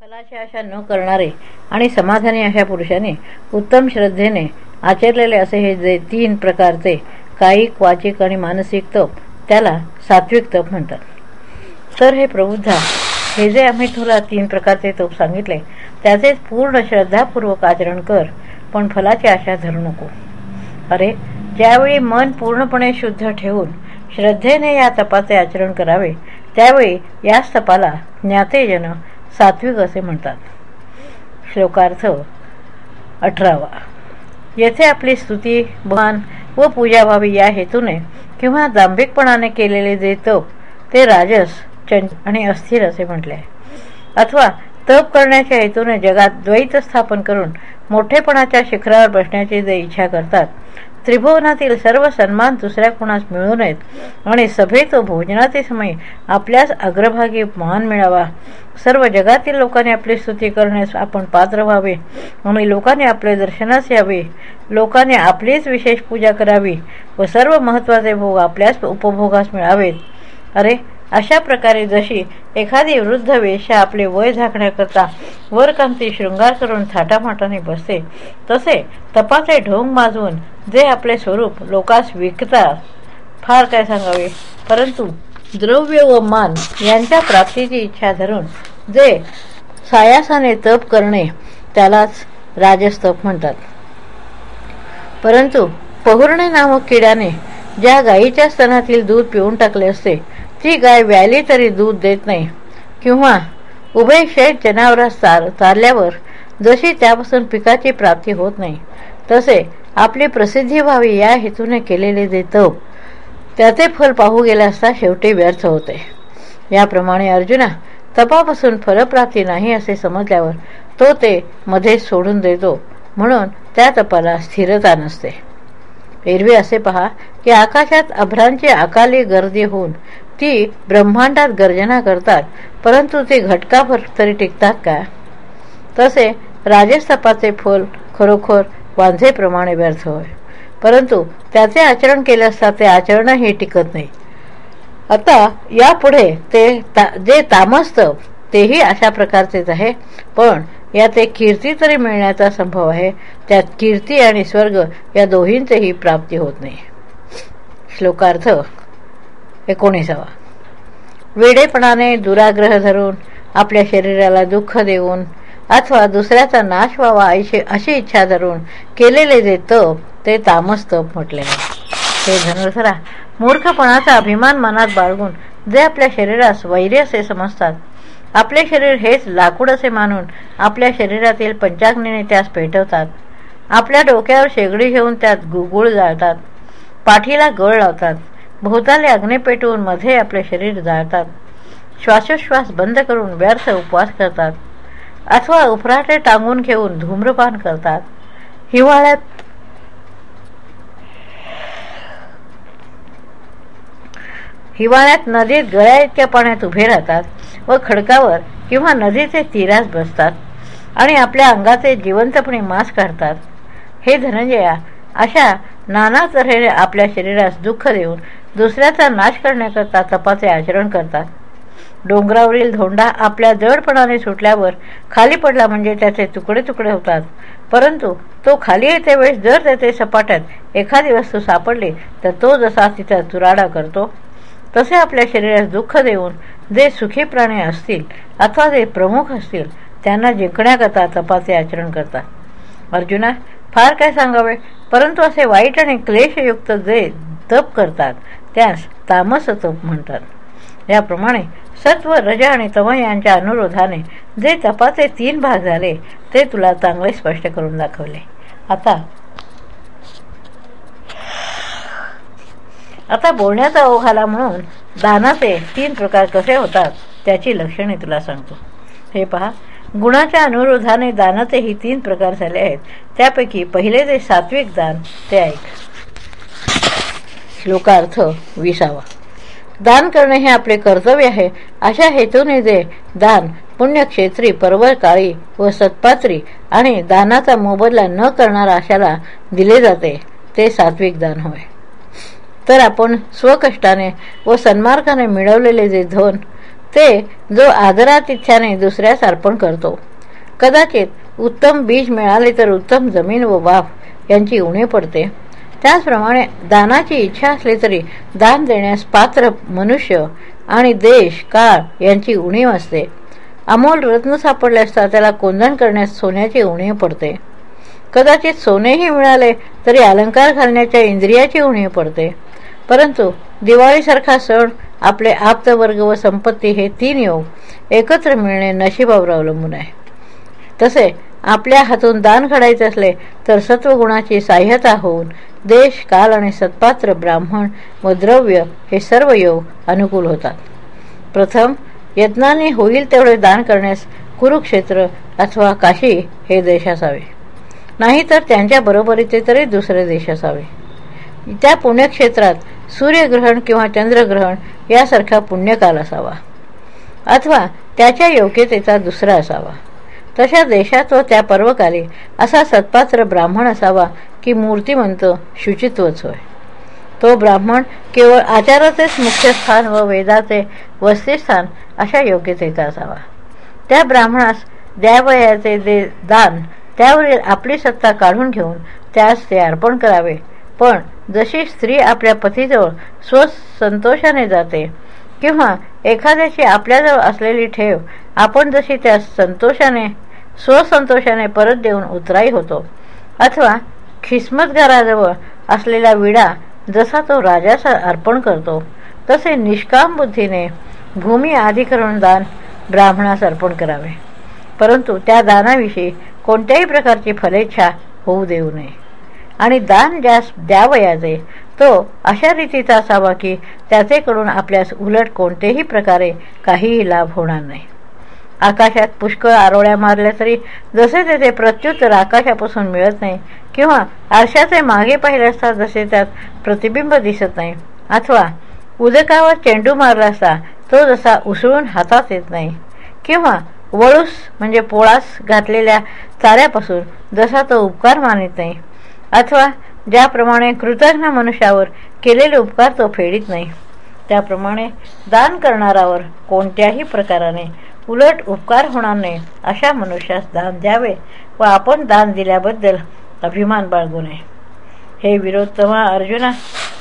फलाची आशा न करणारे आणि समाधानी अशा पुरुषाने उत्तम श्रद्धेने आचरलेले असे हे जे तीन प्रकारचे कायिक वाचिक आणि मानसिक तप त्याला सात्विक तप म्हणतात. तर हे प्रबुद्धा हे जे आम्ही तुला तीन प्रकारचे तप सांगितले त्याचेच पूर्ण श्रद्धापूर्वक आचरण कर पण फलाची आशा धरू नको. अरे ज्यावेळी मन पूर्णपणे शुद्ध ठेवून श्रद्धेने या तपाचे आचरण करावे त्यावेळी याच तपाला ज्ञातेजन सात्विक असे म्हणतात. श्लोकार्थ अठरावा. येथे आपली स्तुती भान व पूजा व्हावी या हेतूने किंवा दांभिकपणाने केलेले जे तप ते राजस चंच आणि अस्थिर असे म्हटले. आहे अथवा तप करण्याच्या हेतूने जगात द्वैत स्थापन करून मोठेपणाच्या शिखरावर बसण्याची जे इच्छा करतात त्रिभुवनातील सर्व सन्मान दुसऱ्या कोणास मिळू नयेत. आणि सभेत व भोजनाचे समय आपल्यास अग्रभागी मान मिळावा. सर्व जगातील लोकांनी आपली स्तुती करण्यास आपण पात्र व्हावे. आणि लोकांनी आपले दर्शनास यावे. लोकांनी आपलीच विशेष पूजा करावी व सर्व महत्त्वाचे भोग आपल्याच उपभोगास मिळावेत. अरे अशा प्रकारे जशी एखादी वृद्ध वेश्या आपले वय झाकण्याकरता वरकांती शृंगार करून थाटामाटाने बसते तसे तपाचे ढोंग माजवून जे आपले स्वरूप लोकास विकतात. फार काय सांगावे? परंतु द्रव्य व मान यांच्या प्राप्तीची इच्छा धरून जे सायासाने तप करणे त्यालाच राजस्तप म्हणतात. परंतु पहुर्णे नामक किड्याने ज्या गायीच्या स्तनातील दूध पिऊन टाकले असते ती गाय व्याली तरी दूध देत नाही. किंवा उभे शेत जनावरास चार चालल्यावर जशी त्यापासून पिकाची प्राप्ती होत नाही तसे आपली प्रसिद्धी व्हावी या हेतूने केलेले जे तप त्याचे फल पाहू गेले असता शेवटी व्यर्थ होते. याप्रमाणे अर्जुना तपापासून फलप्राप्ती नाही असे समजल्यावर तो ते मध्ये सोडून देतो म्हणून त्या तपाला स्थिरता नसते. एरवी असे पहा की आकाशात अभ्रांची अकाली गर्दी होऊन ती ब्रह्मांडात गर्जना करतात परंतु ती घटकाभर तरी टिकतात का? तसे राजस्थपाचे फल खरोखर वांझेप्रमाणे व्यर्थ होय. परंतु त्याचे आचरण केले असता ते आचरणही टिकत नाही. आता यापुढे ते ता जे तामस्तव तेही अशा प्रकारचेच आहे. पण यात एक कीर्ती तरी मिळण्याचा संभव आहे. त्यात कीर्ती आणि स्वर्ग या दोहींचेही प्राप्ती होत नाही. श्लोकार्थ एकोणीसावा. वेडेपणाने दुराग्रह धरून आपल्या शरीराला दुःख देऊन अथवा दुसऱ्याचा नाश व्हावा अशी इच्छा धरून केलेले जे तप ते तामस तप म्हटले. हे धनुर्धरा मूर्खपणाचा अभिमान मनात बाळगून जे आपल्या शरीरास वैर्य असे समजतात आपले शरीर हेच लाकूड असे मानून आपल्या शरीरातील पंचाग्नीने त्यास पेटवतात. आपल्या डोक्यावर शेगडी घेऊन त्यात गुगुळ जाळतात. पाठीला गळ लावतात. भोवताले अग्नी पेटवून मध्ये आपले शरीर जाळतात. श्वासोश्वास बंद करून व्यर्थ उपवास करतात. अथवा उफराटे टांगून घेऊन धूम्रपान करतात. हिवाळ्यात हिवाळ्यात नदीत गळ्या इतक्या पाण्यात उभे राहतात व खडकावर किंवा नदीचे तीरास बसतात आणि आपल्या अंगाचे जिवंतपणे मांस काढतात. हे धनंजया अशा नाना तऱ्हेने आपल्या शरीरास दुःख देऊन दुसऱ्याचा नाश करण्याकरता तपाचे आचरण करतात. डोंगरावरील धोंडा आपल्या जडपणाने सुटल्यावर खाली पडला म्हणजे त्याचे तुकडे तुकडे होतात. परंतु तो खाली येते वेळेस जर त्याचे सपाट्यात एखादी वस्तू सापडली तर तो जसा तिचा चुराडा करतो तसे आपल्या शरीरास दुःख देऊन जे सुखी प्राणी असतील अथवा जे प्रमुख असतील त्यांना जिंकण्याकरता तपाचे आचरण करतात. अर्जुना फार काय सांगावे? परंतु असे वाईट आणि क्लेशयुक्त जे तप करतात त्यास तामसतप म्हणतात. याप्रमाणे सत्व रज आणि तम यांच्या अनुरोधाने जे तपाचे तीन भाग झाले ते तुला चांगले स्पष्ट करून दाखवले. आता आता बोलण्याचा ओघ आला म्हणून दानाचे तीन प्रकार कसे होतात त्याची लक्षणे तुला सांगतो. हे पहा गुणाच्या अनुरोधाने दानाचेही तीन प्रकार झाले आहेत. त्यापैकी पहिले जे सात्विक दान ते ऐक. श्लोकार्थ विसावा. दान करणे हे आपले कर्तव्य आहे. अशा हेतूने जे दान पुण्यक्षेत्री काळी व सत्पात्री आणि दानाचा मोबदला न करणारा अशाला दिले जाते ते सात्विक दान होय. तर आपण स्वकष्टाने व सन्मार्गाने मिळवलेले जे धन ते जो आदरातिथ्याने दुसऱ्यास अर्पण करतो. कदाचित उत्तम बीज मिळाले तर उत्तम जमीन व वाफ यांची उणे पडते. त्याचप्रमाणे दानाची इच्छा असली तरी दान देण्यास पात्र मनुष्य आणि देश काळ यांची उणीव असते. अमोल रत्न सापडले असता त्याला कोंदण करण्यास सोन्याची उणीव पडते. कदाचित सोनेही मिळाले तरी अलंकार घालण्याच्या इंद्रियाची उणीव पडते. परंतु दिवाळीसारखा सण आपले आप्तवर्ग व संपत्ती हे तीन योग एकत्र मिळणे नशिबावर अवलंबून आहे. तसे आपल्या हातून दान घडायचे असले तर सत्वगुणाची साह्यता होऊन देश काल आणि सत्पात्र ब्राह्मण व द्रव्य हे सर्व योग अनुकूल होतात. प्रथम यत्नाने होईल तेवढे दान करण्यास कुरुक्षेत्र अथवा काशी हे देश असावे. नाहीतर त्यांच्या बरोबरीचे तरी दुसरे देश असावे. त्या पुण्यक्षेत्रात सूर्यग्रहण किंवा चंद्रग्रहण यासारखा पुण्यकाल असावा. अथवा त्याच्या योग्यतेचा दुसरा असावा. तशा देशात व त्या पर्वकाली असा सत्पात्र ब्राह्मण असावा की मूर्तिमंत शुचित्वच होय. तो ब्राह्मण केवळ आचाराचेच मुख्य स्थान व वेदाचे वस्तीस्थान अशा योग्यतेचा असावा. त्या ब्राह्मणास द्यावयाचे दे दान त्यावरील आपली सत्ता काढून घेऊन त्यास ते अर्पण करावे. पण जशी स्त्री आपल्या पतीजवळ स्वसंतोषाने जाते किंवा एखाद्याची आपल्याजवळ असलेली ठेव आपण जशी त्यास संतोषाने स्वसंतोषाने परत देऊन उतराई होतो. अथवा खिस्मतगाराजवळ असलेला विडा जसा तो राजास अर्पण करतो तसे निष्काम बुद्धीने भूमी अधिकरण दान ब्राह्मणास अर्पण करावे. परंतु त्या दानाविषयी कोणत्याही प्रकारची फलेच्छा होऊ देऊ नये. आणि दान ज्यास द्यावयाचे तो अशा रीतीचा असावा की त्याचेकडून आपल्यास उलट कोणतेही प्रकारे काहीही लाभ होणार नाही. आकाशात पुष्कळ आरोळ्या मारल्या तरी जसे तेथे प्रत्युत्तर आकाशापासून मिळत नाही किंवा आरशाचे मागे पाहिले असता जसे त्यात प्रतिबिंब दिसत नाही. अथवा उदकावर चेंडू मारला असता तो जसा उसळून हातात येत नाही. किंवा वळूस म्हणजे पोळास घातलेल्या चाऱ्यापासून जसा तो उपकार मानित नाही. अथवा ज्याप्रमाणे कृतज्ञ मनुष्यावर केलेले उपकार तो फेडीत नाही. त्याप्रमाणे दान करणारावर कोणत्याही प्रकाराने उलट उपकार होणार नाही. अशा मनुष्यास दान द्यावे व आपण दान दिल्याबद्दल अभिमान बाळगू नये. हे विरोधतमा अर्जुना.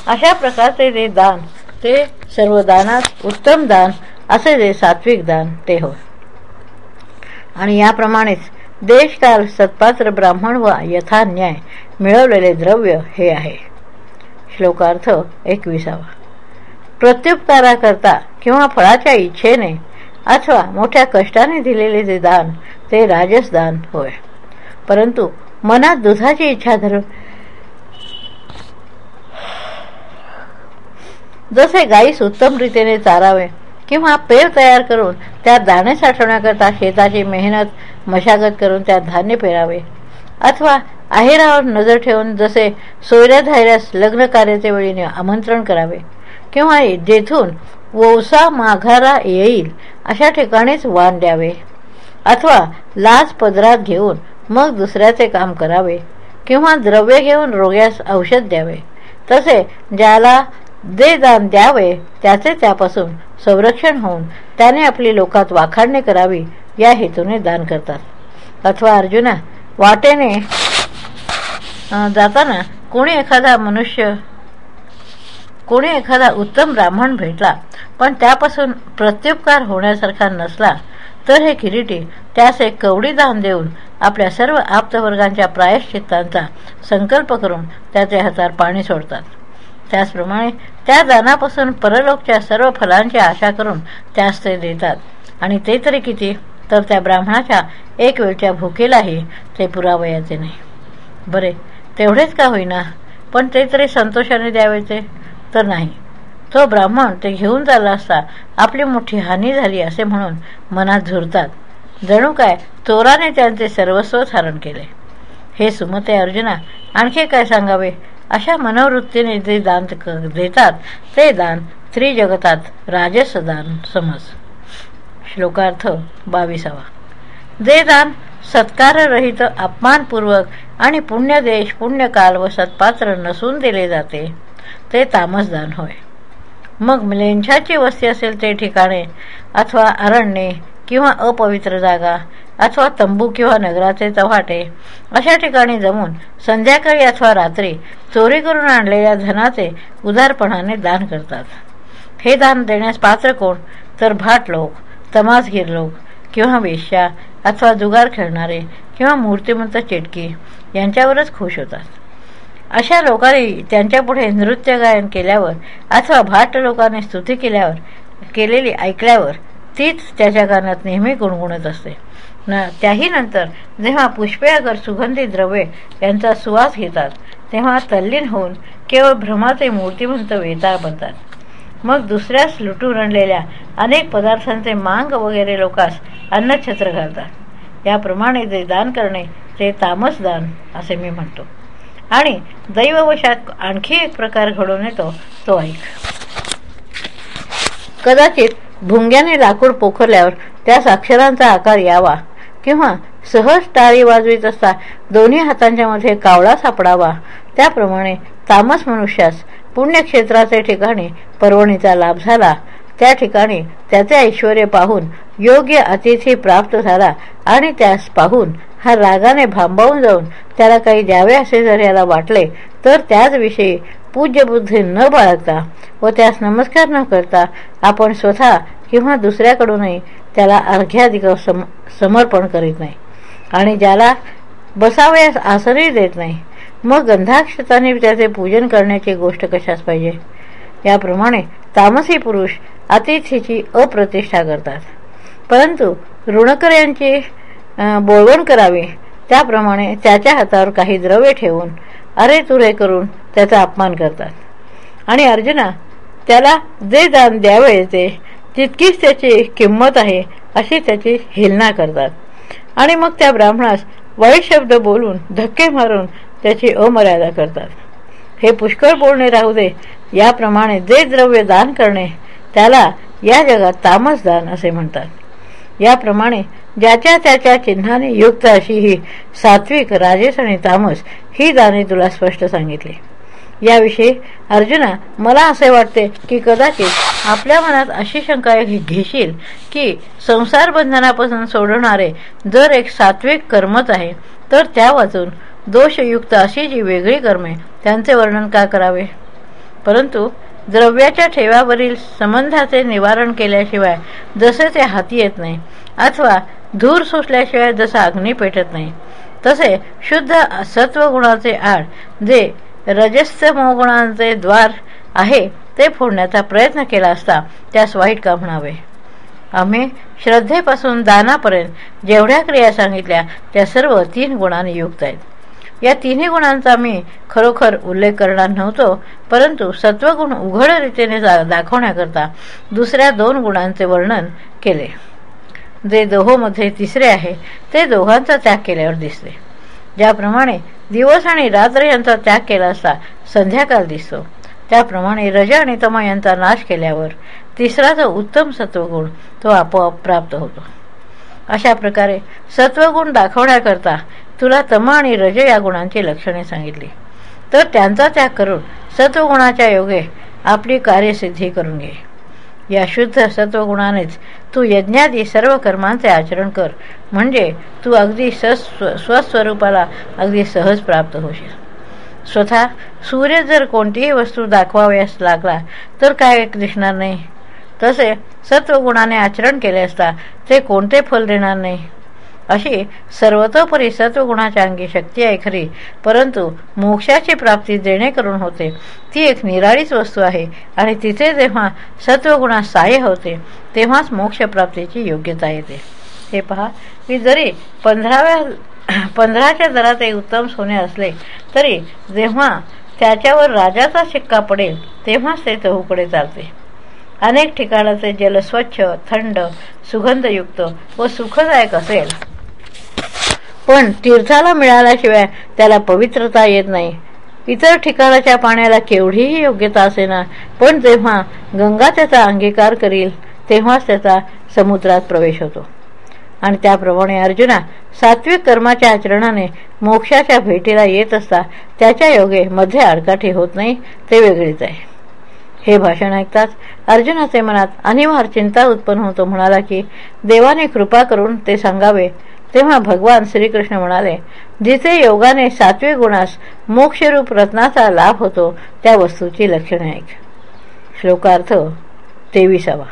अशा प्रकारचे जे दान ते सर्व दानात उत्तम दान असे जे सात्विक दान ते होय आणि याप्रमाणेच देशकाल सत्पात्र ब्राह्मण व यथा न्याय मिळवलेले द्रव्य हे आहे. श्लोकार्थ एकविसावा. प्रत्युपकाराकरता किंवा फळाच्या इच्छेने अथवा मोठ्या कष्टाने दिलेले जे दान ते राजसदान होय. परंतु मनात दुधाची इच्छा धरून जसे गाईस उत्तम रीतीने चारावे किंवा पेर तयार करून त्यात दाणे साठवण्याकरता शेताची मेहनत मशागत करून त्यात धान्य पेरावे. अथवा आहेरावर नजर ठेवून जसे सोयऱ्या धायऱ्यास लग्न कार्याच्या वेळीने आमंत्रण करावे. किंवा जेथून वौसा माघारा येईल. अशा ठिकाणीच वाण द्यावे. अथवा लाच पदरात घेऊन मग दुसऱ्याचे काम करावे. किंवा द्रव्य घेऊन रोग्यास औषध द्यावे. तसे ज्याला दे दान द्यावे त्याचे त्यापासून संरक्षण होऊन त्याने आपली लोकात वाखाडणे करावी या हेतूने दान करतात. अथवा अर्जुना वाटेने जाताना कोणी एखादा मनुष्य कोणी एखादा उत्तम ब्राह्मण भेटला पण त्यापासून प्रत्युपकार होण्यासारखा नसला तर हे किरीटी त्यास एक कवडी दान देऊन आपल्या सर्व आप्तवर्गांच्या प्रायश्चित्तांचा संकल्प करून त्याचे हातात पाणी सोडतात. त्याचप्रमाणे त्या दानापासून परलोकच्या सर्व फलांची आशा करून त्यास ते देतात. आणि ते तरी किती? तर त्या ब्राह्मणाच्या एक वेळच्या भूकेलाही ते पुरावयाचे नाही. बरे तेवढेच का होईना? पण ते तरी संतोषाने द्यावेचे तर नाही. तो ब्राह्मण ते घेऊन चालला असता आपली मोठी हानी झाली असे म्हणून मनात झुरतात. जणू काय चोराने त्यांचे सर्वस्व धारण केले. हे सुमते अर्जुना आणखी काय सांगावे? अशा मनोवृत्तीने जे दान देतात ते दान त्रिजगतात राजसदान समज. श्लोकार्थ बावीसावा. जे दान सत्काररहित अपमानपूर्वक आणि पुण्यदेश पुण्यकाल व सत्पात्र नसून दिले जाते ते तामसदान होय. मग लेंछाची वस्ती असेल ते ठिकाणे अथवा अरण्ये किंवा अपवित्र जागा अथवा तंबू किंवा नगराचे चव्हाटे अशा ठिकाणी जमून संध्याकाळी अथवा रात्री चोरी करून आणलेल्या धनाचे उदारपणाने दान करतात. हे दान देण्यास पात्र कोण? तर भाट लोक तमासगीर लोक किंवा वेश्या अथवा जुगार खेळणारे किंवा मूर्तिमंत चेटकी यांच्यावरच खुश होतात. अशा लोकांनी त्यांच्यापुढे नृत्य गायन केल्यावर अथवा भाट लोकांनी स्तुती केल्यावर केलेली ऐकल्यावर तीच त्याच्या कानात नेहमी गुणगुणत असते. न त्याही नंतर जेव्हा पुष्पे अगर सुगंधी द्रव्ये यांचा सुवास घेतात तेव्हा तल्लीन होऊन केवळ भ्रमाचे मूर्तिमंत वेताळ बनतात. मग दुसऱ्यास लुटून आणलेल्या अनेक पदार्थांचे मांग वगैरे लोकास अन्नछत्र घालतात. याप्रमाणे जे दान करणे ते तामस दान असे मी म्हणतो. आणि दैववशात आणखी एक प्रकार घडून येतो तो ऐक. कदाचित भुंग्याने लाकूड पोखरल्यावर त्यास अक्षरांचा आकार यावा किंवा सहज टाळी वाजवीत असता दोन्ही हातांच्या मध्ये कावळा सापडावा. त्याप्रमाणे तामस मनुष्यास पुण्यक्षेत्राचे ठिकाणी पर्वणीचा लाभ झाला. त्या ठिकाणी त्याचे ऐश्वर पाहून योग्य अतिथी प्राप्त झाला आणि त्यास पाहून हा रागाने भांबावून जाऊन त्याला काही द्यावे असे जर याला वाटले तर त्याचविषयी पूज्यबुद्धी न बाळगता व त्यास नमस्कार न करता आपण स्वतः किंवा दुसऱ्याकडूनही त्याला अर्घ्याधिक सम समर्पण करीत नाही. आणि ज्याला बसावयास आसनही देत नाही. मग गंधाक्षताने त्याचे पूजन करण्याची गोष्ट कशाच पाहिजे? याप्रमाणे तामसी पुरुष अतिथीची अप्रतिष्ठा करतात. परंतु ऋणकर यांची बोळवण करावी. त्याप्रमाणे त्याच्या हातावर काही द्रव्य ठेवून अरे तुरे करून त्याचा अपमान करतात. आणि अर्जुना त्याला जे दान द्यावे येते तितकीच त्याची किंमत आहे अशी त्याची हिलना करतात. आणि मग त्या ब्राह्मणास वाईट शब्द बोलून धक्के मारून त्याची अमर्यादा करतात. हे पुष्कळ बोलणे राहू दे. याप्रमाणे जे द्रव्य दान करणे त्याला या जगात तामस दान असे म्हणतात. याप्रमाणे ज्याच्या त्याच्या चिन्हाने युक्त अशी ही सात्विक राजेश आणि तामस ही दाने तुला स्पष्ट सांगितली. याविषयी अर्जुना मला असे वाटते की कदाचित आपल्या मनात अशी शंका घेशील की संसार बंधनापासून सोडवणारे जर एक सात्विक कर्मच आहे तर त्या वाचून दोषयुक्त अशी जी वेगळी कर्मे त्यांचे वर्णन का करावे? परंतु द्रव्याच्या ठेवावरील संबंधाचे निवारण केल्याशिवाय जसे ते हाती येत नाही अथवा धूर सोसल्याशिवाय जसा अग्नी पेटत नाही तसे शुद्ध सत्वगुणाचे आड जे रजस्थ मोगुणांचे द्वार आहे ते फोडण्याचा प्रयत्न केला असता त्यास वाईट का म्हणावे? आम्ही श्रद्धेपासून दानापर्यंत जेवढ्या क्रिया सांगितल्या त्या सर्व तीन गुणांनी युक्त आहेत. या तिन्ही गुणांचा मी खरोखर उल्लेख करणार नव्हतो परंतु सत्वगुण उघड रीतीने दाखवण्याकरता दुसऱ्या दोन गुणांचे वर्णन केले. जे दोहोमध्ये तिसरे आहे ते दोघांचा त्याग केल्यावर दिसते. ज्याप्रमाणे दिवस आणि रात्र यांचा त्याग केला असता संध्याकाळ दिसतो. त्याप्रमाणे रज आणि तमा यांचा नाश केल्यावर तिसरा जो उत्तम सत्वगुण तो आपोआप प्राप्त होतो. अशा प्रकारे सत्वगुण दाखवण्याकरता तुला तमा आणि रज या गुणांची लक्षणे सांगितली. तर त्यांचा त्याग करून सत्वगुणाच्या योगे आपली कार्यसिद्धी करून घे. या शुद्ध सत्वगुणानेच तू यज्ञादी सर्व कर्मांचे आचरण कर. म्हणजे तू अगदी सस्व स्वस्वरूपाला अगदी सहज प्राप्त होशील. स्वतः सूर्य जर कोणतीही वस्तू दाखवाव्यास लागला तर काय दिसणार नाही? तसे सत्वगुणाने आचरण केले असता ते कोणते फल देणार नाही? अशी सर्वतोपरी सत्वगुणाच्या अंगी शक्ती आहे खरी. परंतु मोक्षाची प्राप्ती जेणेकरून होते. ती एक निराळीच वस्तू आहे आणि तिथे जेव्हा सत्वगुणास सहाय्य होते तेव्हाच मोक्षप्राप्तीची योग्यता येते. हे पहा. की जरी पंधराव्या पंधराच्या दरात एक उत्तम सोने असले तरी जेव्हा त्याच्यावर राजाचा शिक्का पडेल तेव्हाच ते चहूकडे चालते. अनेक ठिकाणाचे जल स्वच्छ थंड सुगंधयुक्त व सुखदायक असेल. पण तीर्थाला मिळाल्याशिवाय त्याला पवित्रता येत नाही. इतर ठिकाणाच्या पाण्याला केवढीही योग्यता असेना पण जेव्हा गंगा त्याचा अंगीकार करील तेव्हाच त्याचा समुद्रात प्रवेश होतो. आणि त्याप्रमाणे अर्जुना सात्विक कर्माच्या आचरणाने मोक्षाच्या भेटीला येत असता त्याच्या योगे मध्ये आडकाठी होत नाही ते वेगळीच आहे. हे भाषण ऐकताच अर्जुनाचे मनात अनिवार्य चिंता उत्पन्न होतो म्हणाला की देवाने कृपा करून ते सांगावे तेव्हा भगवान श्रीकृष्ण म्हणाले जिथे योगाने सात्विक गुणास मोक्षरूप रत्नाचा लाभ होतो त्या वस्तूची लक्षणे ऐक. श्लोकार्थ तेविसावा.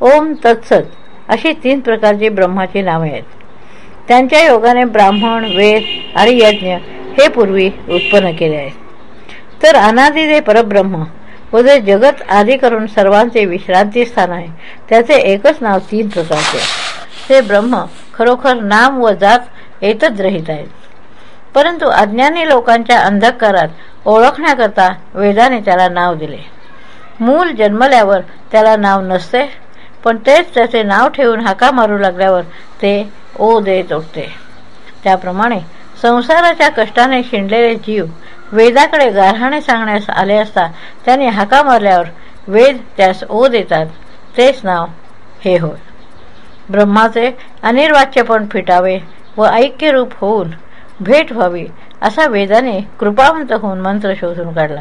ओम तत्सत अशी तीन प्रकारची ब्रह्माची नावे आहेत. त्यांच्या योगाने ब्राह्मण वेद आणि यज्ञ हे पूर्वी उत्पन्न केले आहेत. तर अनादिदे परब्रह्म व जे जगत आदी करून सर्वांचे विश्रांती स्थान आहे त्याचे एकच नाव तीन प्रकारचे ते ब्रह्म खरोखर नाम व जात येतच रहित आहेत. परंतु अज्ञानी लोकांच्या अंधकारात ओळखण्याकरता वेदाने त्याला नाव दिले. मूल जन्मल्यावर त्याला नाव नसते पण तेच त्याचे नाव ठेवून हाका मारू लागल्यावर ते ओ देत उठते त्याप्रमाणे संसाराच्या कष्टाने शिंडलेले जीव वेदाकडे गारहाणे सांगण्यास आले असता त्याने हाका मारल्यावर वेद त्यास ओ देतात तेच नाव हे होय. ब्रह्माचे अनिर्वाच्यपण फिटावे व ऐक्यरूप होऊन भेट व्हावी असा वेदाने कृपावंत होऊन मंत्र शोधून काढला.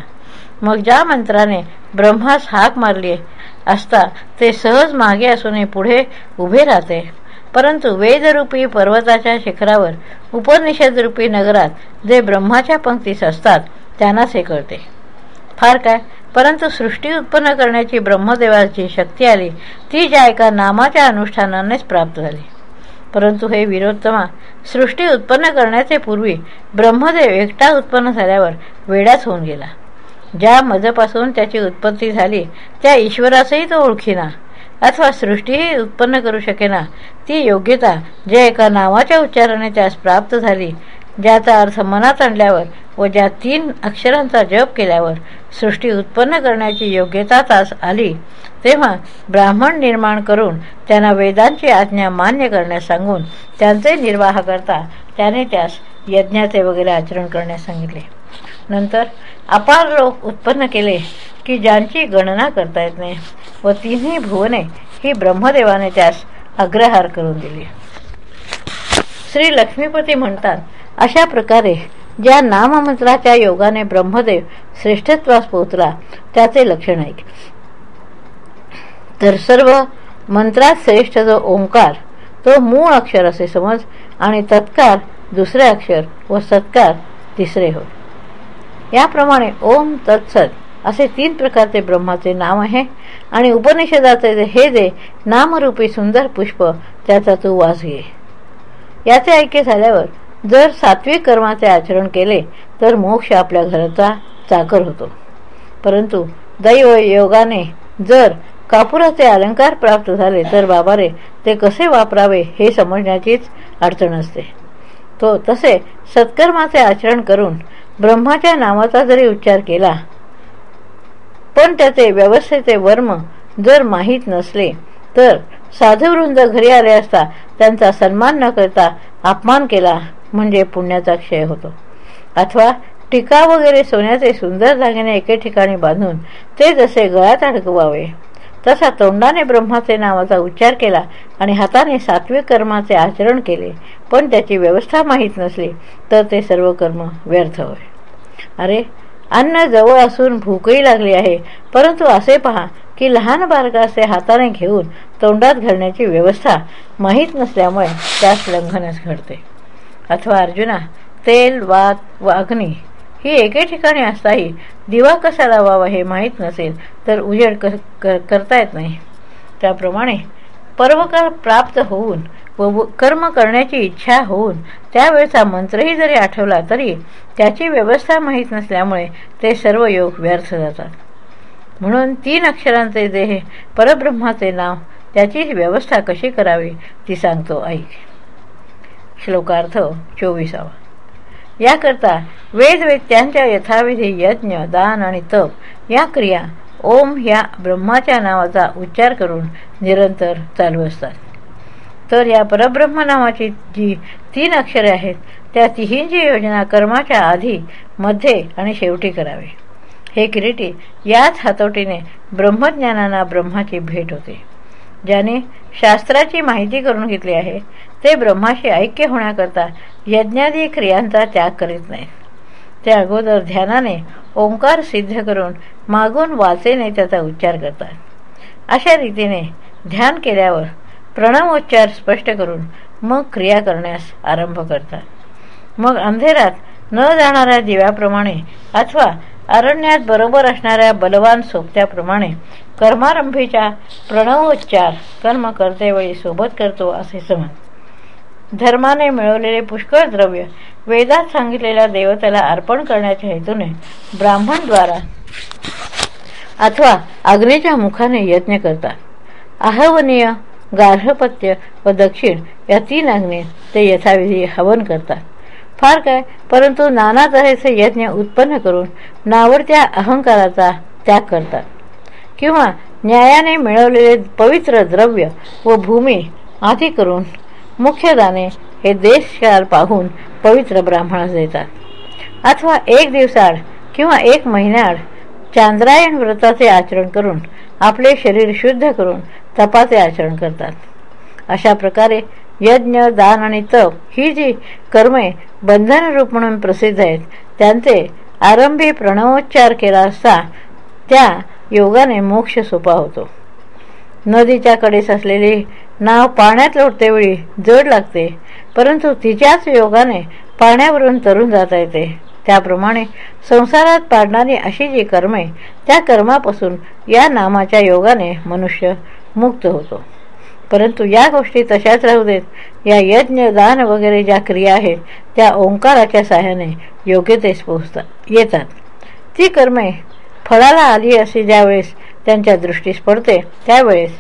मग ज्या मंत्राने ब्रह्मास हाक मारली असता ते सहज मागे असूनही पुढे उभे राहते. परंतु वेदरूपी पर्वताच्या शिखरावर उपनिषदरूपी नगरात जे ब्रह्माच्या पंक्तीस असतात त्यांनाच हे कळते. फार काय? परंतु सृष्टी उत्पन्न करण्याची ब्रह्मदेवाची शक्ती आली. ती ज्या एका नामाच्या अनुष्ठानानेच प्राप्त झाली. परंतु हे विरोधतमा सृष्टी उत्पन्न करण्याचे पूर्वी ब्रह्मदेव एकटा उत्पन्न झाल्यावर वेडाच होऊन गेला. ज्या मजपासून त्याची उत्पत्ती झाली त्या ईश्वरासही तो ओळखीना. अथवा सृष्टीही उत्पन्न करू शकेना. ती योग्यता ज्या एका नावाच्या उच्चाराने त्यास प्राप्त झाली ज्याचा अर्थ मनात आणल्यावर व ज्या तीन अक्षरांचा जप केल्यावर सृष्टी उत्पन्न करण्याची योग्यता तास आली तेव्हा ब्राह्मण निर्माण करून त्यांना वेदांची आज्ञा मान्य करण्यास सांगून त्यांचे निर्वाह करता त्याने त्यास यज्ञाचे वगैरे आचरण करण्यास सांगितले. नंतर अपार लोक उत्पन्न केले की ज्यांची गणना करता येत नाही व तिन्ही भुवने ही ब्रह्मदेवाने त्यास अग्रहार करून दिली. श्री लक्ष्मीपती म्हणतात अशा प्रकारे ज्या नाममंत्राच्या योगाने ब्रह्मदेव श्रेष्ठत्वास पोहोचला त्याचे लक्षण ऐक. तर सर्व मंत्रात श्रेष्ठ जो ओंकार तो मूळ अक्षर असे समज आणि तत्कार दुसरे अक्षर व सत्कार तिसरे होय. याप्रमाणे ओम तत्सत असे तीन प्रकारचे ब्रह्माचे नाम आहे आणि उपनिषदाचे हे जे नामरूपी सुंदर पुष्प त्याचा तू वास घे. याचे ऐक्य झाल्यावर जर सात्विक कर्माचे आचरण केले तर मोक्ष आपल्या घराचा चाकर होतो. परंतु दैव योगाने जर कापुराचे अलंकार प्राप्त झाले तर बाबारे ते कसे वापरावे हे समजण्याचीच अडचण असते. तो तसे सत्कर्माचे आचरण करून ब्रह्माच्या नावाचा जरी उच्चार केला पण त्याचे व्यवस्थेचे वर्म जर माहीत नसले तर साधुवृंद घरी आले असता त्यांचा सन्मान न करता अपमान केला म्हणजे पुण्याचा क्षय होतो. अथवा टिका वगैरे सोन्याचे सुंदर दागिने एके ठिकाणी बांधून ते जसे गळ्यात अडकवावे तसा तोंडाने ब्रह्माचे नावाचा उच्चार केला आणि हाताने सात्विक कर्माचे आचरण केले पण त्याची व्यवस्था माहीत नसली तर ते सर्व कर्म व्यर्थ होय. अरे अन्न जवळ असून भूकही लागली आहे परंतु असे पहा की लहान बारकाचे हाताने घेऊन तोंडात घालण्याची व्यवस्था माहीत नसल्यामुळे त्यास लंघनच घडते. अथवा अर्जुना तेल वात व अग्नी ही एके ठिकाणी असताही दिवा कसा लावावा हे माहीत नसेल तर उजेड करता येत नाही. त्याप्रमाणे पर्वकाळ प्राप्त होऊन व कर्म करण्याची इच्छा होऊन त्यावेळचा मंत्रही जरी आठवला तरी त्याची व्यवस्था माहीत नसल्यामुळे ते सर्व योग व्यर्थ जातात. म्हणून तीन अक्षरांचे देह परब्रह्माचे नाव त्याची व्यवस्था कशी करावी ती सांगतो ऐक. श्लोकार्थ चोवीसावा. याकरता वेदवेत्यांच्या यथाविधी यज्ञ दान आणि तप या क्रिया ओम ह्या ब्रह्माच्या नावाचा उच्चार करून निरंतर चालू असतात. तर या परब्रह्म नावाची जी तीन अक्षरे आहेत त्या तिहींची योजना कर्माच्या आधी मध्ये आणि शेवटी करावे. हे किरीटी याच हातोटीने ब्रह्मज्ञानांना ब्रह्माची भेट होते. ज्याने शास्त्राची माहिती करून घेतली आहे ते ब्रह्माशी ऐक्य होण्याकरता यज्ञादी क्रियांचा त्याग करीत नाही. ते अगोदर ध्यानाने ओंकार सिद्ध करून मागून वाचेने त्याचा उच्चार करतात. अशा रीतीने ध्यान केल्यावर प्रणवोच्चार स्पष्ट करून मग क्रिया करण्यास आरंभ करतात. मग अंधेरात न जाणाऱ्या दिव्याप्रमाणे अथवा अरण्यात बरोबर असणाऱ्या बलवान सोबत्याप्रमाणे कर्मारंभीच्या प्रणवोच्चार कर्म करतेवेळी सोबत करतो असे समज. धर्माने मिळवलेले पुष्कळ द्रव्य वेदात सांगितलेल्या देवतेला अर्पण करण्याच्या हेतूने ब्राह्मणद्वारा अथवा अग्नीच्या मुखाने यज्ञ करतात. आहवनीय गार्हपत्य व दक्षिण या तीन अग्नी ते यथाविधी हवन करतात. फार काय परंतु नाना तऱ्हेचे यज्ञ उत्पन्न करून नावडत्या अहंकाराचा त्याग करतात. किंवा न्यायाने मिळवलेले पवित्र द्रव्य व भूमी आधी करून मुख्य दाने हे देशकाल पाहून पवित्र ब्राह्मणास देतात. अथवा एक दिवसाआड किंवा एक महिन्याआड चांद्रायण व्रताचे आचरण करून आपले शरीर शुद्ध करून तपाचे आचरण करतात. अशा प्रकारे यज्ञ दान आणि तप ही जी कर्मे बंधनरूप म्हणून प्रसिद्ध आहेत त्यांचे आरंभी प्रणवोच्चार केला असता त्या योगाने मोक्ष सोपा होतो. नदीच्या कडेस असलेली नाव पाण्यात लोटतेवेळी जड लागते परंतु तिच्याच योगाने पाण्यावरून तरुण जाता येते. त्याप्रमाणे संसारात पाडणारी अशी जी कर्मे त्या कर्मापासून या नामाच्या योगाने मनुष्य मुक्त होतो. परंतु या गोष्टी तशाच राहू देत या यज्ञ दान वगैरे ज्या क्रिया आहेत त्या ओंकाराच्या सहाय्याने योग्यतेस पोहोचतात येतात. ती कर्मे फळाला आली असे ज्यावेळेस त्यांच्या दृष्टीस पडते त्यावेळेस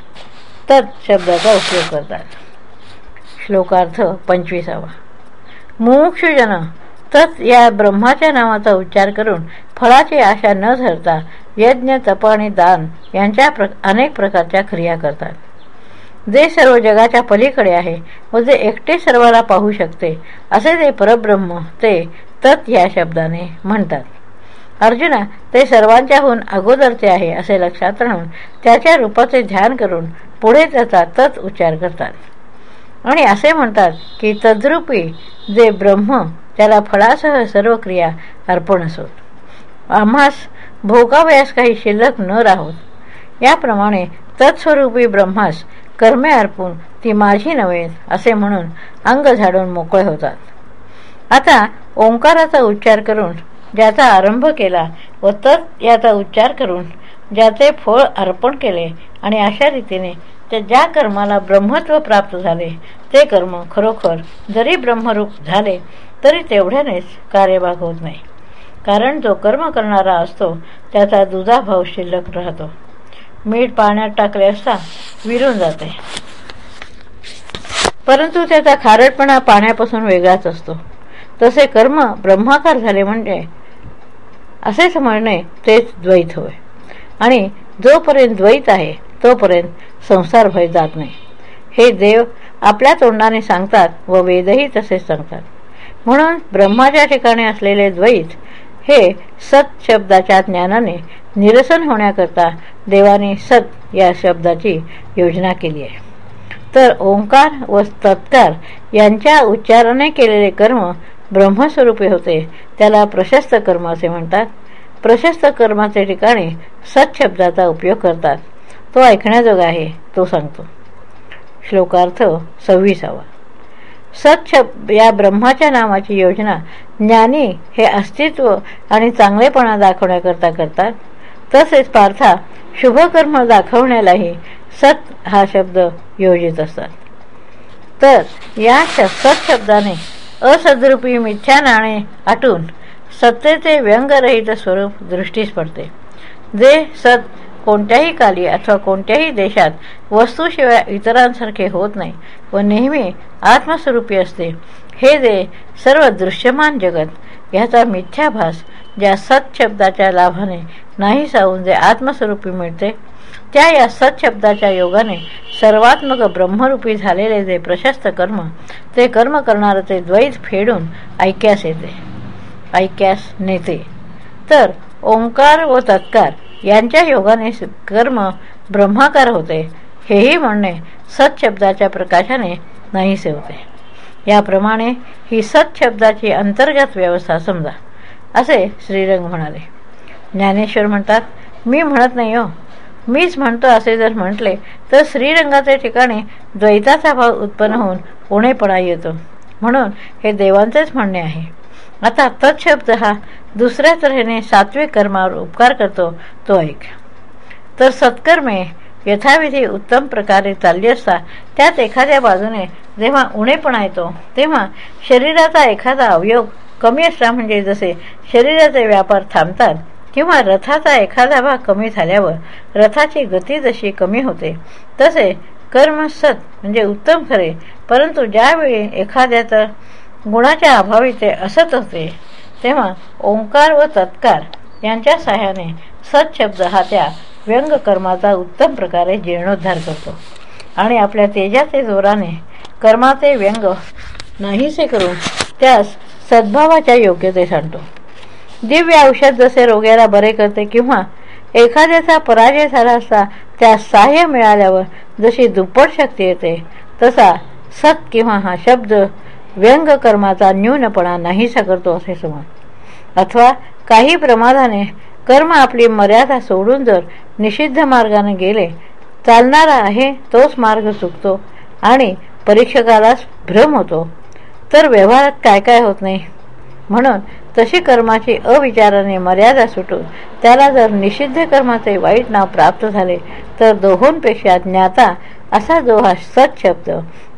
तत् शब्दाचा उपयोग करतात. श्लोकार्थ पंचवीसावा. मुमुक्षुजन तत् या ब्रह्माच्या नावाचा उच्चार करून फळाची आशा न धरता यज्ञ तप आणि दान यांच्या प्र अनेक प्रकारच्या क्रिया करतात. जे सर्व जगाच्या पलीकडे आहे व जे एकटे सर्वाला पाहू शकते असे ते परब्रह्म ते तत् या शब्दाने म्हणतात. अर्जुना ते सर्वांच्याहून अगोदरचे आहे असे लक्षात राहून त्याच्या रूपाचे ध्यान करून पुढे त्याचा तत् उच्चार करतात. आणि असे म्हणतात की तद्रूपी जे ब्रह्म त्याला फळासह सर्व क्रिया अर्पण असोत आम्हास भोगावयास काही शिल्लक न राहोत. याप्रमाणे तत्स्वरूपी ब्रह्मास कर्मे अर्पून ती माझी नव्हे असे म्हणून अंग झाडून मोकळे होतात. आता ओंकाराचा उच्चार करून ज्याचा आरंभ केला व तत् याचा उच्चार करून ज्याचे फळ अर्पण केले आणि अशा रीतीने त्या ज्या कर्माला ब्रह्मत्व प्राप्त झाले ते कर्म खरोखर जरी ब्रह्मरूप झाले तरी तेवढ्यानेच कार्यभाग होत नाही. कारण जो कर्म करणारा असतो त्याचा दुधाभाव शिल्लक राहतो. मीठ पाण्यात टाकले असता विरून जाते. परंतु त्याचा खारटपणा पाण्यापासून वेगळाच असतो. तसे कर्म ब्रह्माकार झाले म्हणजे असे समजणे तेच द्वैत होय. आणि जोपर्यंत द्वैत आहे तोपर्यंत संसार भय जात नाही. हे देव आपल्या तोंडाने सांगतात व वेदही तसेच सांगतात. म्हणून ब्रह्माच्या ठिकाणी असलेले द्वैत हे सत शब्दाच्या ज्ञानाने निरसन होण्याकरता देवाने सत या शब्दाची योजना केली आहे. तर ओंकार व तत्कार यांच्या उच्चाराने केलेले कर्म ब्रह्मस्वरूपी होते. त्याला प्रशस्त कर्म असे म्हणतात. प्रशस्त कर्माचे ठिकाणी सत शब्दाचा उपयोग करतात. तो ऐकण्याजोगा आहे तो सांगतो. श्लोकार्थ सव्वीसावा. सत या ब्रह्माच्या नावाची योजना ज्ञानी हे अस्तित्व आणि चांगलेपणा दाखवण्याकरता करतात. तसेच पार्था शुभकर्म दाखवण्यालाही सत हा शब्द योजित असतात. तर या सत शब्दाने असद्रुपी मिथ्या नाणे आटून सत्तेचे व्यंगरहित स्वरूप दृष्टीस पडते. जे सत कोणत्याही काली अथवा कोणत्याही देशात वस्तूशिवाय इतरांसारखे होत नाही व नेहमी आत्मस्वरूपी असते हे जे सर्व दृश्यमान जगत ह्याचा मिथ्याभास ज्या सत्शब्दाच्या लाभाने नाही सावून जे आत्मस्वरूपी मिळते त्या या सत्शब्दाच्या योगाने सर्वात्मक ब्रह्मरूपी झालेले जे प्रशस्त कर्म ते कर्म करणारं ते द्वैत फेडून ऐक्यास येते. ऐक्यास नेते. तर ओंकार व तत्कार यांच्या योगाने कर्म ब्रह्माकार होते. हेही म्हणणे सत्शब्दाच्या प्रकाशाने नाहीसे होते याप्रमाणे ही सत्शब्दाची अंतर्गत व्यवस्था समजा असे श्रीरंग म्हणाले. ज्ञानेश्वर म्हणतात मी म्हणत नाही हो. मीच म्हणतो असे जर म्हटले तर श्रीरंगाच्या ठिकाणी द्वैताचा भाव उत्पन्न होऊन उणेपणा येतो. म्हणून हे देवांचेच म्हणणे आहे. आता तत्शब्द हा दुसऱ्या तऱ्हेने सात्विक कर्मावर उपकार करतो तो ऐक तर सत्कर्मे यथाविधी उत्तम प्रकारे चालली असता त्यात एखाद्या बाजूने जेव्हा उणेपणा येतो तेव्हा शरीराचा एखादा अवयोग कमी असला म्हणजे जसे शरीराचे व्यापार थांबतात किंवा रथाचा एखादा भाग कमी झाल्यावर रथाची गती जशी कमी होते तसे कर्म सत म्हणजे उत्तम खरे. परंतु ज्यावेळी एखाद्याचं गुणाच्या अभावी ते असत होते तेव्हा ओंकार व तत्कार यांच्या सहाय्याने सत्शब्द हा त्या व्यंग कर्माचा उत्तम प्रकारे जीर्णोद्धार करतो. आणि आपल्या तेजाचे जोराने कर्माचे व्यंग नाहीसे करून त्यास सद्भावाच्या योग्यतेस आणतो. दिव्य औषध जसे रोग्याला बरे करते किंवा एखाद्याचा पराजय झाला असता त्यास सहाय्य मिळाल्यावर जशी दुप्पट शक्ती येते तसा सत किंवा हा शब्द व्यंग कर्माचा न्यूनपणा नाहीसा करतो असे समज. अथवा काही प्रमादाने कर्म आपली मर्यादा सोडून जर निषिद्ध मार्गाने गेले चालणारा आहे तोच मार्ग चुकतो आणि परीक्षकालाच भ्रम होतो. तर व्यवहारात काय काय होत नाही? म्हणून तशी कर्माची अविचाराने मर्यादा सुटून त्याला जर निषिद्ध कर्माचे वाईट नाव प्राप्त झाले तर दोहोंपेक्षा ज्ञाता असा जो हा सत शब्द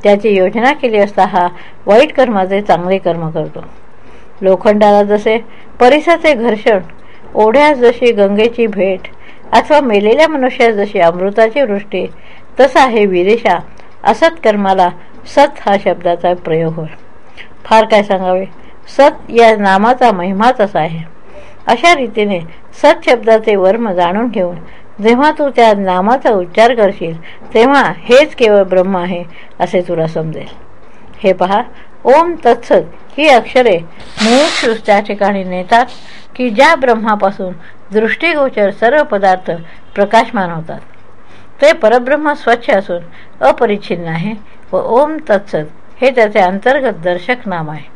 त्याची योजना केली असता हा वाईट कर्माचे चांगले कर्म करतो. लोखंडाला जसे परिसाचे घर्षण ओढ्यास जशी गंगेची भेट अथवा मेलेल्या मनुष्यास जशी अमृताची वृष्टी तसा हे विदेशा असत कर्माला सत हा शब्दाचा प्रयोग होय. फार काय सांगावे? सत या नामाचा महिमाच असा आहे. अशा रीतीने सत शब्दाचे वर्म जाणून घेऊन जेव्हा तू त्या नामाचा उच्चार करशील तेव्हा हेच केवळ ब्रह्म आहे असे तुला समजेल. हे पहा ओम तत्सत ही अक्षरे मूळ त्या ठिकाणी नेतात की ज्या ब्रह्मापासून दृष्टीगोचर सर्व पदार्थ प्रकाशमान होतात. ते परब्रह्म स्वच्छ असून अपरिच्छिन्न आहे व ओम तत्सत हे त्याचे अंतर्गत दर्शक नाम आहे.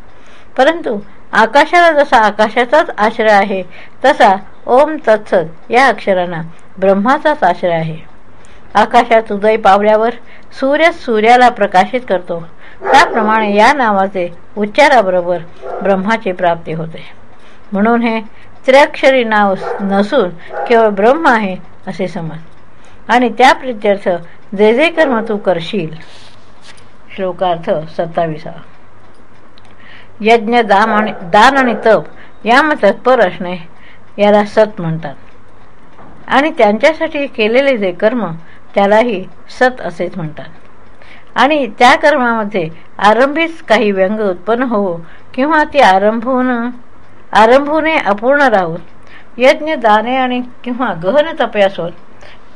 परंतु आकाशाला जसा आकाशाचाच आश्रय आहे तसा ओम तत्सद या अक्षरांना ब्रह्माचाच आश्रय आहे. आकाशात उदय पावल्यावर सूर्य सूर्याला प्रकाशित करतो. त्याप्रमाणे या नावाचे उच्चाराबरोबर ब्रह्माची प्राप्ती होते. म्हणून हे त्र्यक्षरी नाव नसून केवळ ब्रह्म आहे असे समज. आणि त्या प्रित्यर्थ जे जे कर्म तू करशील. श्लोकार्थ सत्ताविसावा. यज्ञ दाम आणि दान आणि तप याम तत्पर असणे याला सत म्हणतात. आणि त्यांच्यासाठी केलेले जे कर्म त्यालाही सत असेच म्हणतात. आणि त्या कर्मामध्ये आरंभीच काही व्यंग उत्पन्न होवो किंवा ती आरंभून आरंभूने अपूर्ण राहोत यज्ञ दाने आणि किंवा गहन तपे असोत.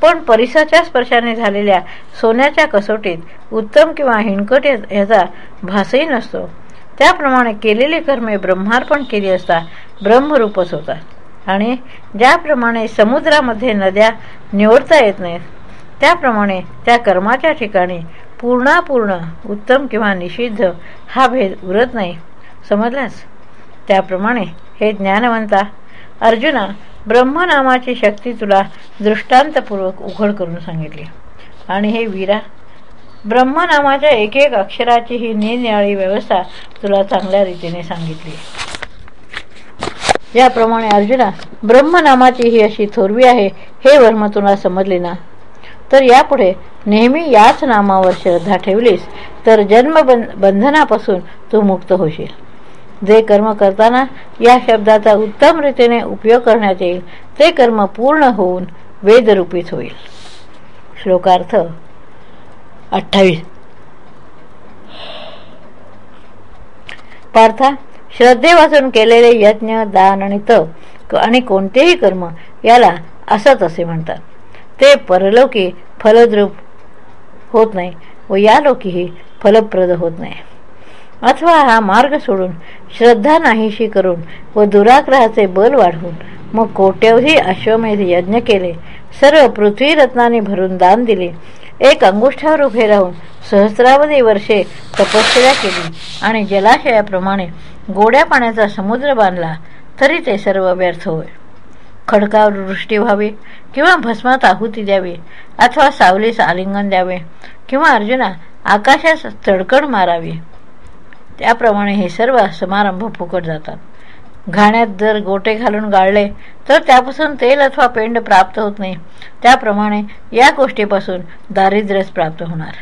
पण परिसाच्या स्पर्शाने झालेल्या सोन्याच्या कसोटीत उत्तम किंवा हिणकट याचा भासही नसतो. त्याप्रमाणे केलेली कर्मे ब्रह्मार्पण केली असता ब्रह्मरूपच होतात आणि ज्याप्रमाणे समुद्रामध्ये नद्या निवडता येत नाहीत त्याप्रमाणे त्या कर्माच्या ठिकाणी पूर्णापूर्ण उत्तम किंवा निषिद्ध हा भेद उरत नाही. समजलास? त्याप्रमाणे हे ज्ञानवंता अर्जुना ब्रह्मनामाची शक्ती तुला दृष्टांतपूर्वक उघड करून सांगितली. आणि हे वीरा ब्रह्मनामाच्या एक एक अक्षराची ही निरनिराळी व्यवस्था तुला चांगल्या रीतीने सांगितली. याप्रमाणे अर्जुना ब्रह्मनामाची ही अशी थोरवी आहे हे वर्म तुला समजले ना? तर यापुढे नेहमी याच नामावर श्रद्धा ठेवलीस तर जन्म बंधनापासून तू मुक्त होशील. जे कर्म करताना या शब्दाचा उत्तम रीतीने उपयोग करण्यात येईल ते कर्म पूर्ण होऊन वेदरूपीत होईल. श्लोकार्थ अठ्ठावीस. पार्था श्रद्धेपासून केलेले यज्ञ दान आणि तप आणि कोणतेही कर्म याला असत असे म्हणतात. ते परलोकी फलद्रूप होत नाही व या लोकीही फलप्रद होत नाही. अथवा हा मार्ग सोडून श्रद्धा नाहीशी करून व दुराग्रहाचे बल वाढवून मग कोट्यवधी अश्वमेध यज्ञ केले सर्व पृथ्वीरत्नाने भरून दान दिले एक अंगुष्ठावर उभे राहून सहस्रावधी वर्षे तपश्चर्या केली आणि जलाशयाप्रमाणे गोड्या पाण्याचा समुद्र बांधला तरी ते सर्व व्यर्थ होय. खडकावर वृष्टी व्हावी किंवा भस्मात आहुती द्यावी अथवा सावलीस आलिंगन द्यावे किंवा अर्जुना आकाशास तडकड मारावी. त्याप्रमाणे हे सर्व समारंभ फुकट जातात. घाण्यात जर गोटे घालून गाळले तर त्यापासून तेल अथवा पेंड प्राप्त होत नाही. त्याप्रमाणे या गोष्टीपासून दारिद्र्यच प्राप्त होणार.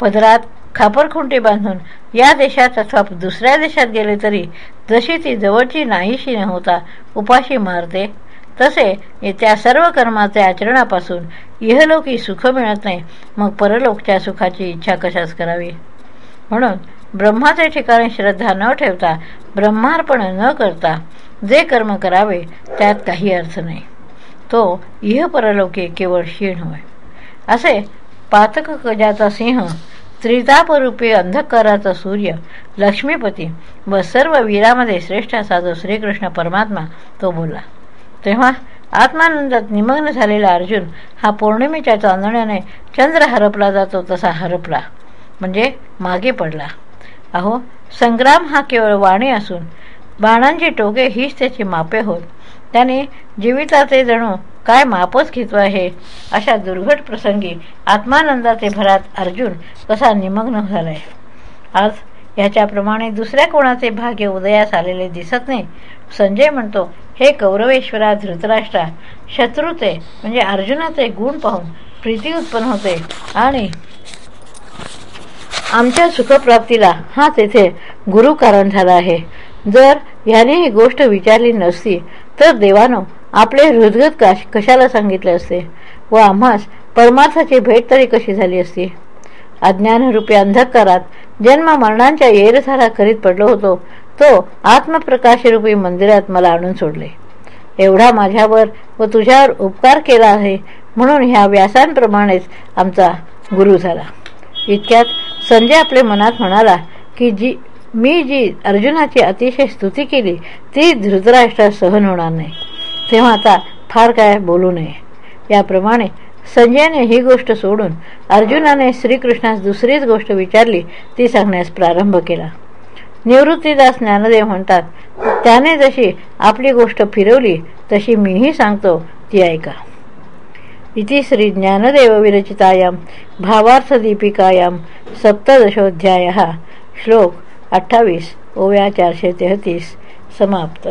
पदरात खापरखुंटी बांधून या देशात अथवा दुसऱ्या देशात गेले तरी जशी ती जवळची नाहीशी न होता उपाशी मारते तसे त्या सर्व कर्माचे आचरणापासून इहलोकी सुख मिळत नाही. मग परलोकच्या सुखाची इच्छा कशाच करावी? म्हणून ब्रह्माचे ठिकाणी श्रद्धा न ठेवता ब्रह्मार्पण न करता जे कर्म करावे त्यात काही अर्थ नाही. तो इह परलोके केवळ क्षीण होय. असे पातक गजाचा सिंह त्रितापरूपी अंधकाराचा सूर्य लक्ष्मीपती व सर्व वीरामध्ये श्रेष्ठ असा जो श्रीकृष्ण परमात्मा तो बोलला. तेव्हा आत्मानंदात निमग्न झालेला अर्जुन हा पौर्णिमेच्या चांदण्याने चंद्र हरपला जातो तसा हरपला म्हणजे मागे पडला. अहो संग्राम हा केवळ वाणी असून बाणांची टोके हीच त्याची मापे होत. त्याने जीविताचे जणू काय मापच घेतो आहे? अशा दुर्घट प्रसंगी आत्मानंदाचे भरात अर्जुन कसा निमग्न झालाय? आज ह्याच्याप्रमाणे दुसऱ्या कोणाचे भाग्य उदयास आलेले दिसत नाही. संजय म्हणतो हे कौरवेश्वरा धृतराष्ट्रा शत्रूचे म्हणजे अर्जुनाचे गुण पाहून प्रीती उत्पन्न होते आणि आमच्या सुखप्राप्तीला हा तेथे गुरु कारण झाला आहे. जर ह्याने ही गोष्ट विचारली नसती तर देवानो आपले हृदगत काश कशाला सांगितले असते? व आम्हास परमार्थाची भेट तरी कशी झाली असती? अज्ञानरूपी अंधकारात जन्म मरणांच्या येरसारा करीत पडलो होतो तो आत्मप्रकाशरूपी मंदिरात मला आणून सोडले. एवढा माझ्यावर व तुझ्यावर उपकार केला आहे म्हणून ह्या व्यासांप्रमाणेच आमचा गुरु झाला. इतक्यात संजय आपल्या मनात म्हणाला की जी मी जी अर्जुनाची अतिशय स्तुती केली ती धृतराष्ट्रात सहन होणार नाही. तेव्हा आता फार काय बोलू नये. याप्रमाणे संजयने ही गोष्ट सोडून अर्जुनाने श्रीकृष्णास दुसरीच गोष्ट विचारली ती सांगण्यास प्रारंभ केला. निवृत्तीदास ज्ञानदेव म्हणतात त्याने जशी आपली गोष्ट फिरवली तशी मीही सांगतो ती ऐका. इति श्री ज्ञानदेव भावार्थदीपिकायां सप्तदशोध्याय श्लोक अठ्ठावीस। ओव्या चारशे तेहतीस। समाप्त।